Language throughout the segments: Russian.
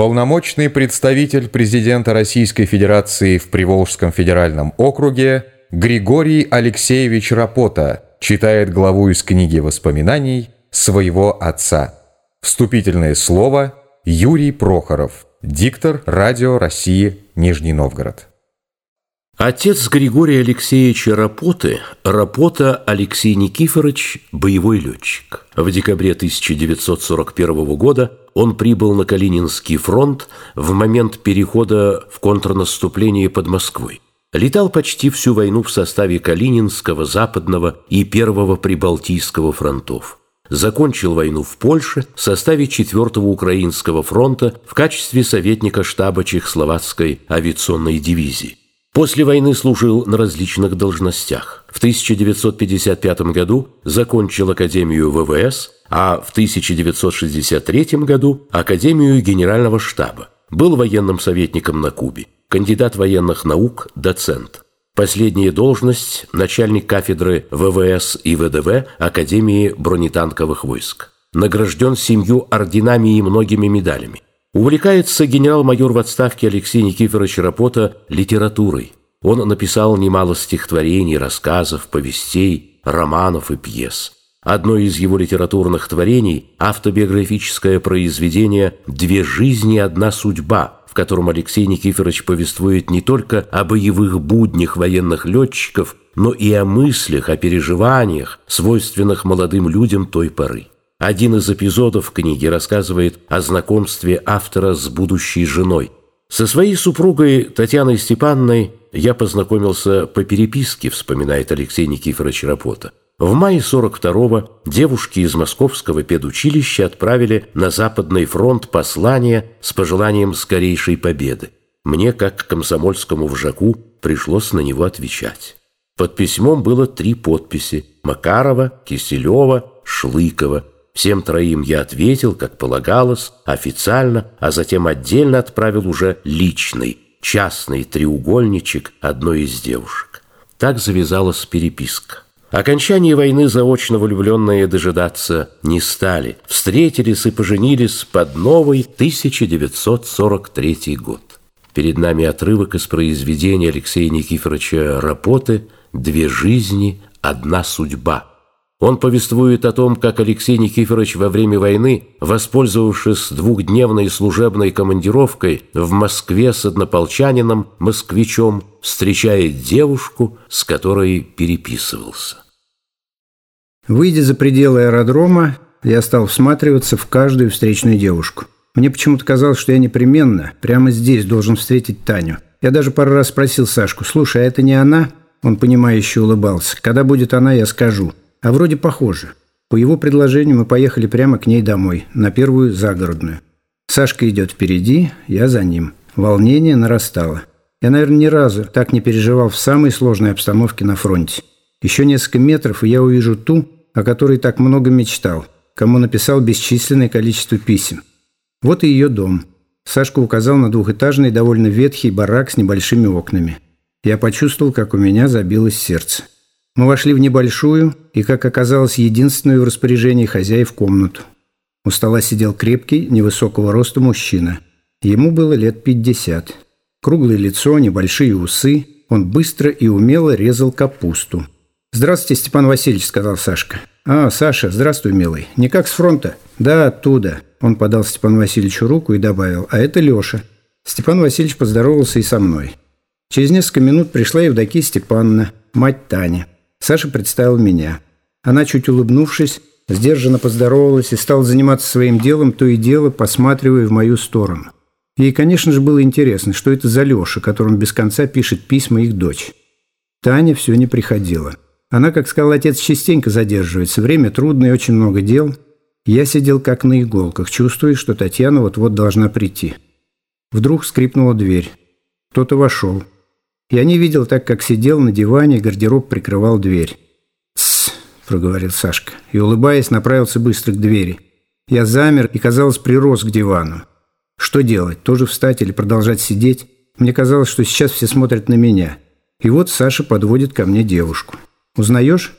Полномочный представитель президента Российской Федерации в Приволжском федеральном округе Григорий Алексеевич Рапота читает главу из книги воспоминаний своего отца. Вступительное слово Юрий Прохоров, диктор Радио России Нижний Новгород. Отец Григория Алексеевича Рапоты, Рапота Алексей Никифорович, боевой летчик. В декабре 1941 года он прибыл на Калининский фронт в момент перехода в контрнаступление под Москвой. Летал почти всю войну в составе Калининского, Западного и Первого Прибалтийского фронтов. Закончил войну в Польше в составе 4-го Украинского фронта в качестве советника штаба Чехословацкой авиационной дивизии. После войны служил на различных должностях. В 1955 году закончил Академию ВВС, а в 1963 году Академию Генерального штаба. Был военным советником на Кубе, кандидат военных наук, доцент. Последняя должность – начальник кафедры ВВС и ВДВ Академии бронетанковых войск. Награжден семью орденами и многими медалями. Увлекается генерал-майор в отставке Алексей Никифорович Рапота литературой. Он написал немало стихотворений, рассказов, повестей, романов и пьес. Одно из его литературных творений – автобиографическое произведение «Две жизни, одна судьба», в котором Алексей Никифорович повествует не только о боевых буднях военных летчиков, но и о мыслях, о переживаниях, свойственных молодым людям той поры. Один из эпизодов книги рассказывает о знакомстве автора с будущей женой. Со своей супругой Татьяной Степанной я познакомился по переписке, вспоминает Алексей Никифорович Рапота. В мае 42-го девушки из Московского педучилища отправили на Западный фронт послание с пожеланием скорейшей победы. Мне, как комсомольскому вжаку, пришлось на него отвечать. Под письмом было три подписи – Макарова, Киселева, Шлыкова – Всем троим я ответил, как полагалось, официально, а затем отдельно отправил уже личный, частный треугольничек одной из девушек. Так завязалась переписка. Окончание войны заочно влюбленные дожидаться не стали. Встретились и поженились под новый 1943 год. Перед нами отрывок из произведения Алексея Никифоровича Рапоты «Две жизни, одна судьба». Он повествует о том, как Алексей Никифорович во время войны, воспользовавшись двухдневной служебной командировкой в Москве с однополчанином, москвичом, встречает девушку, с которой переписывался. Выйдя за пределы аэродрома, я стал всматриваться в каждую встречную девушку. Мне почему-то казалось, что я непременно прямо здесь должен встретить Таню. Я даже пару раз спросил Сашку, «Слушай, а это не она?» Он, понимающе улыбался. «Когда будет она, я скажу». А вроде похоже. По его предложению мы поехали прямо к ней домой, на первую загородную. Сашка идет впереди, я за ним. Волнение нарастало. Я, наверное, ни разу так не переживал в самой сложной обстановке на фронте. Еще несколько метров, и я увижу ту, о которой так много мечтал, кому написал бесчисленное количество писем. Вот и ее дом. Сашка указал на двухэтажный, довольно ветхий барак с небольшими окнами. Я почувствовал, как у меня забилось сердце. Мы вошли в небольшую и, как оказалось, единственную в распоряжении хозяев комнату. У стола сидел крепкий, невысокого роста мужчина. Ему было лет пятьдесят. Круглое лицо, небольшие усы. Он быстро и умело резал капусту. «Здравствуйте, Степан Васильевич», — сказал Сашка. «А, Саша, здравствуй, милый. Не как с фронта?» «Да, оттуда». Он подал Степану Васильевичу руку и добавил. «А это Леша». Степан Васильевич поздоровался и со мной. Через несколько минут пришла Евдокия Степановна, мать Таня. Саша представил меня. Она, чуть улыбнувшись, сдержанно поздоровалась и стала заниматься своим делом, то и дело посматривая в мою сторону. Ей, конечно же, было интересно, что это за Леша, которому без конца пишет письма их дочь. Таня все не приходила. Она, как сказал отец, частенько задерживается. Время трудное, очень много дел. Я сидел как на иголках, чувствуя, что Татьяна вот-вот должна прийти. Вдруг скрипнула дверь. Кто-то вошел. Я не видел, так как сидел на диване, гардероб прикрывал дверь. «Тссс», – проговорил Сашка, и, улыбаясь, направился быстро к двери. Я замер и, казалось, прирос к дивану. Что делать? Тоже встать или продолжать сидеть? Мне казалось, что сейчас все смотрят на меня. И вот Саша подводит ко мне девушку. «Узнаешь?»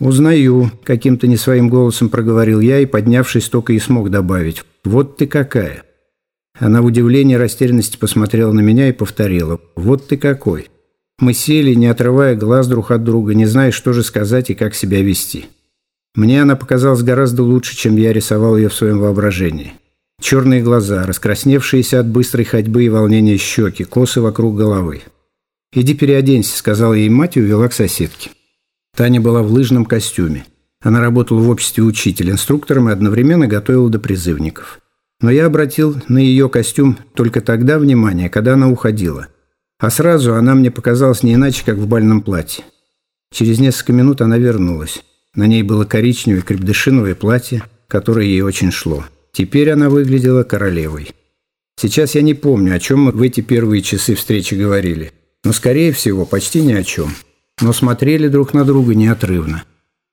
«Узнаю», – каким-то не своим голосом проговорил я и, поднявшись, только и смог добавить. «Вот ты какая». Она в удивлении растерянности посмотрела на меня и повторила. «Вот ты какой!» Мы сели, не отрывая глаз друг от друга, не зная, что же сказать и как себя вести. Мне она показалась гораздо лучше, чем я рисовал ее в своем воображении. Черные глаза, раскрасневшиеся от быстрой ходьбы и волнения щеки, косы вокруг головы. «Иди переоденься», — сказала ей мать и увела к соседке. Таня была в лыжном костюме. Она работала в обществе учитель-инструктором и одновременно готовила до призывников. Но я обратил на ее костюм только тогда внимание, когда она уходила. А сразу она мне показалась не иначе, как в бальном платье. Через несколько минут она вернулась. На ней было коричневое крепдышиновое платье, которое ей очень шло. Теперь она выглядела королевой. Сейчас я не помню, о чем мы в эти первые часы встречи говорили. Но, скорее всего, почти ни о чем. Но смотрели друг на друга неотрывно.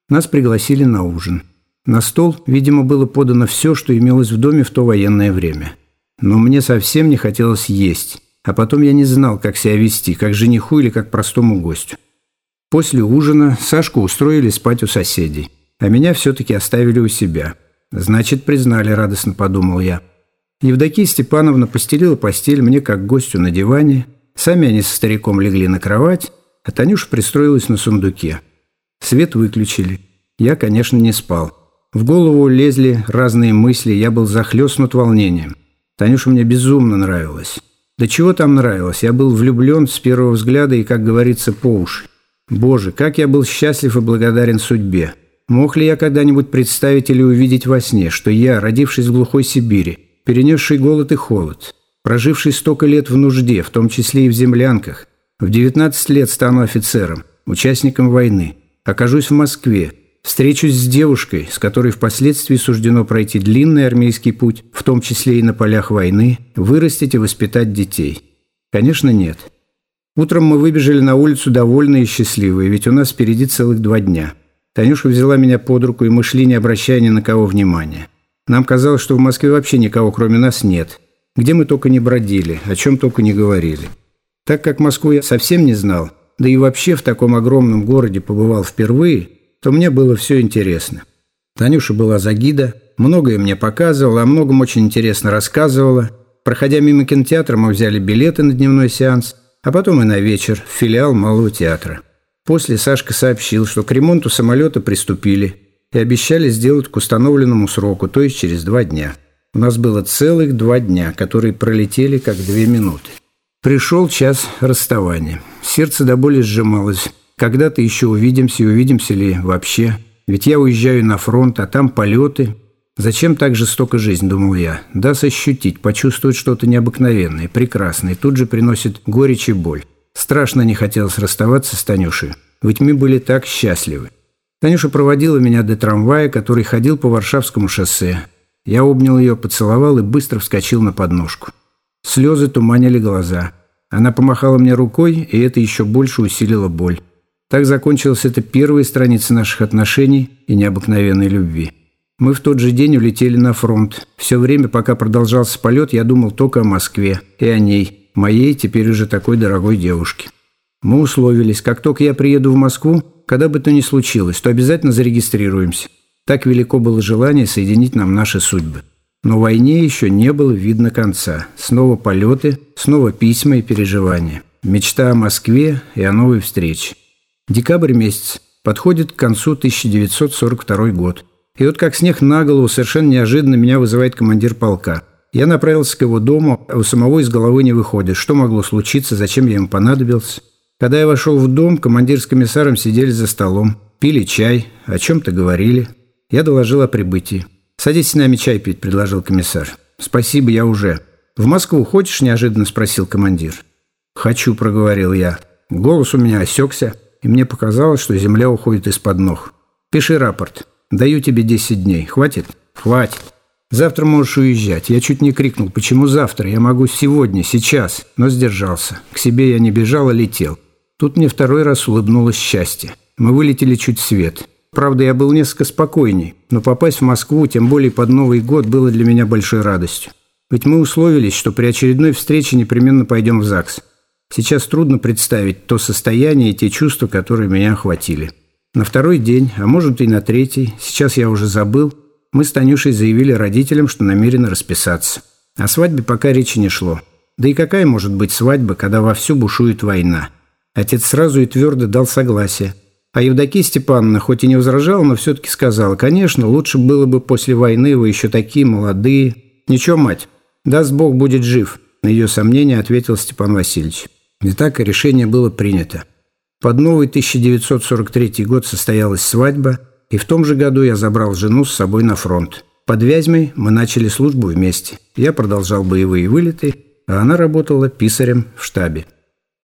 Нас пригласили на ужин. На стол, видимо, было подано все, что имелось в доме в то военное время. Но мне совсем не хотелось есть. А потом я не знал, как себя вести, как жениху или как простому гостю. После ужина Сашку устроили спать у соседей, а меня все-таки оставили у себя – «Значит, признали», – радостно подумал я. Евдокия Степановна постелила постель мне как гостю на диване. Сами они со стариком легли на кровать, а Танюша пристроилась на сундуке. Свет выключили. Я, конечно, не спал. В голову лезли разные мысли, я был захлестнут волнением. Танюша мне безумно нравилась. Да чего там нравилось? Я был влюблен с первого взгляда и, как говорится, по уши. Боже, как я был счастлив и благодарен судьбе. Мог ли я когда-нибудь представить или увидеть во сне, что я, родившись в глухой Сибири, перенесший голод и холод, проживший столько лет в нужде, в том числе и в землянках, в 19 лет стану офицером, участником войны, окажусь в Москве, встречусь с девушкой, с которой впоследствии суждено пройти длинный армейский путь, в том числе и на полях войны, вырастить и воспитать детей? Конечно, нет. Утром мы выбежали на улицу довольные и счастливые, ведь у нас впереди целых два дня – Танюша взяла меня под руку, и мы шли, не обращая ни на кого внимания. Нам казалось, что в Москве вообще никого, кроме нас, нет. Где мы только не бродили, о чем только не говорили. Так как Москву я совсем не знал, да и вообще в таком огромном городе побывал впервые, то мне было все интересно. Танюша была за гида, многое мне показывала, о многом очень интересно рассказывала. Проходя мимо кинотеатра, мы взяли билеты на дневной сеанс, а потом и на вечер в филиал Малого театра. После Сашка сообщил, что к ремонту самолета приступили и обещали сделать к установленному сроку, то есть через два дня. У нас было целых два дня, которые пролетели как две минуты. Пришел час расставания. Сердце до боли сжималось. Когда-то еще увидимся и увидимся ли вообще. Ведь я уезжаю на фронт, а там полеты. Зачем так жестоко жизнь, думал я. Даст ощутить, почувствовать что-то необыкновенное, прекрасное, тут же приносит горечь и боль. Страшно не хотелось расставаться с Танюшей, ведь мы были так счастливы. Танюша проводила меня до трамвая, который ходил по Варшавскому шоссе. Я обнял ее, поцеловал и быстро вскочил на подножку. Слезы туманили глаза. Она помахала мне рукой, и это еще больше усилило боль. Так закончилась эта первая страница наших отношений и необыкновенной любви. Мы в тот же день улетели на фронт. Все время, пока продолжался полет, я думал только о Москве и о ней – моей теперь уже такой дорогой девушке. Мы условились, как только я приеду в Москву, когда бы то ни случилось, то обязательно зарегистрируемся. Так велико было желание соединить нам наши судьбы. Но войне еще не было видно конца. Снова полеты, снова письма и переживания. Мечта о Москве и о новой встрече. Декабрь месяц. Подходит к концу 1942 год. И вот как снег на голову совершенно неожиданно меня вызывает командир полка – я направился к его дому, а у самого из головы не выходит. Что могло случиться, зачем я ему понадобился? Когда я вошел в дом, командир с комиссаром сидели за столом, пили чай, о чем-то говорили. Я доложил о прибытии. «Садись с нами чай пить», – предложил комиссар. «Спасибо, я уже». «В Москву хочешь?» – неожиданно спросил командир. «Хочу», – проговорил я. Голос у меня осекся, и мне показалось, что земля уходит из-под ног. «Пиши рапорт. Даю тебе 10 дней. Хватит?» «Хватит». Завтра можешь уезжать. Я чуть не крикнул, почему завтра? Я могу сегодня, сейчас. Но сдержался. К себе я не бежал, а летел. Тут мне второй раз улыбнулось счастье. Мы вылетели чуть свет. Правда, я был несколько спокойней, но попасть в Москву, тем более под Новый год, было для меня большой радостью. Ведь мы условились, что при очередной встрече непременно пойдем в ЗАГС. Сейчас трудно представить то состояние и те чувства, которые меня охватили. На второй день, а может и на третий, сейчас я уже забыл – мы с Танюшей заявили родителям, что намерены расписаться. О свадьбе пока речи не шло. Да и какая может быть свадьба, когда вовсю бушует война? Отец сразу и твердо дал согласие. А Евдокия Степановна хоть и не возражала, но все-таки сказала, конечно, лучше было бы после войны, вы еще такие молодые. Ничего, мать, даст Бог будет жив, на ее сомнение ответил Степан Васильевич. И так решение было принято. Под новый 1943 год состоялась свадьба, и в том же году я забрал жену с собой на фронт. Под Вязьмой мы начали службу вместе. Я продолжал боевые вылеты, а она работала писарем в штабе.